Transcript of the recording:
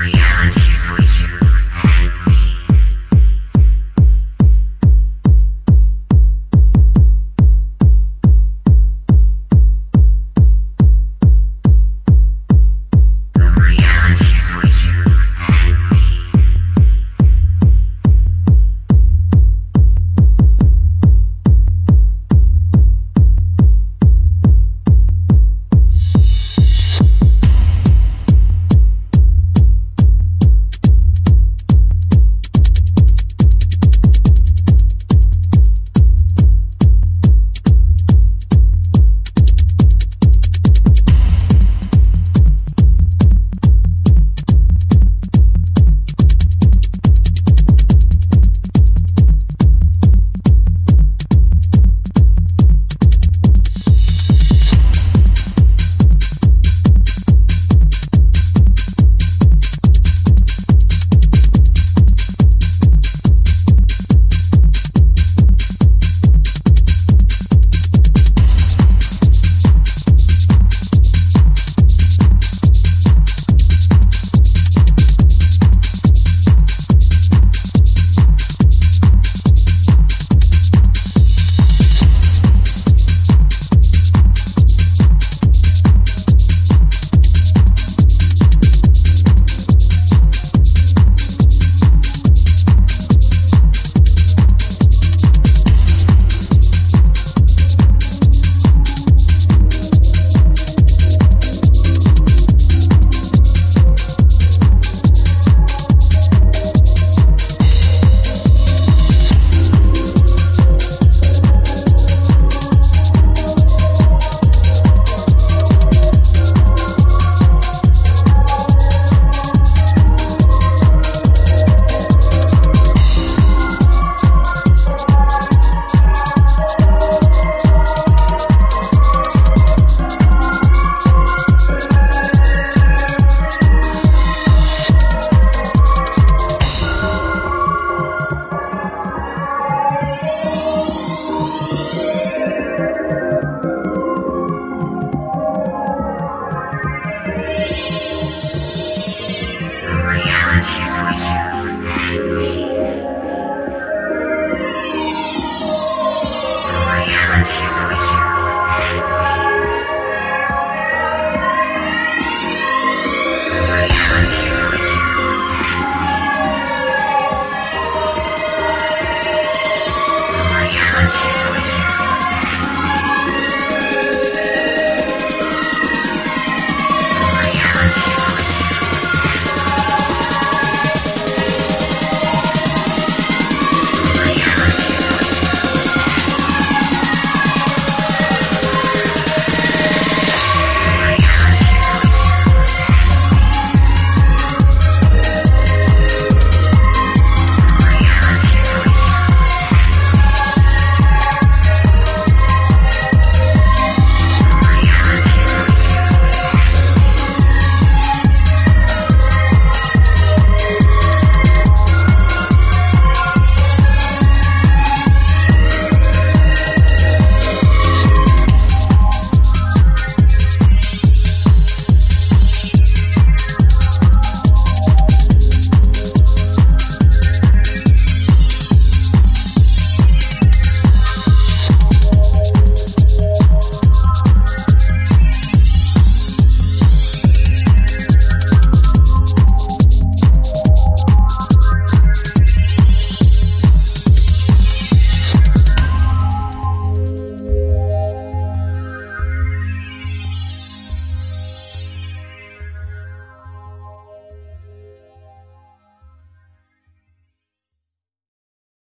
reality.